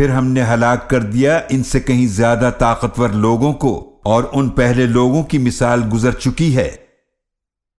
پھر ہم نے ہلاک کر دیا ان سے کہیں زیادہ طاقتور لوگوں کو اور ان پہلے لوگوں کی مثال گزر چکی ہے۔